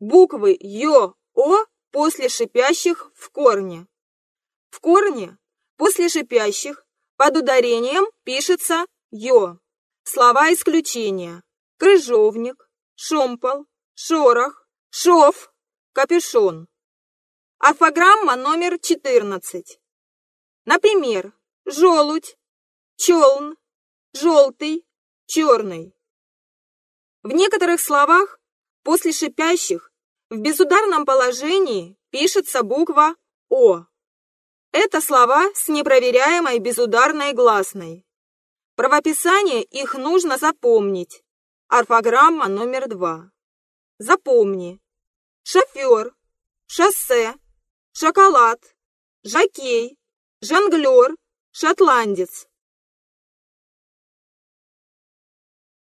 буквы Ё, О после шипящих в корне. В корне после шипящих под ударением пишется Ё. Слова исключения. Крыжовник, шомпол, шорох, шов, капюшон. Орфограмма номер 14. Например, желудь, челн, желтый, черный. В некоторых словах после шипящих в безударном положении пишется буква О. Это слова с непроверяемой безударной гласной. Правописание их нужно запомнить. Орфограмма номер два. Запомни. Шофер, шоссе, шоколад, жокей, жонглер, шотландец.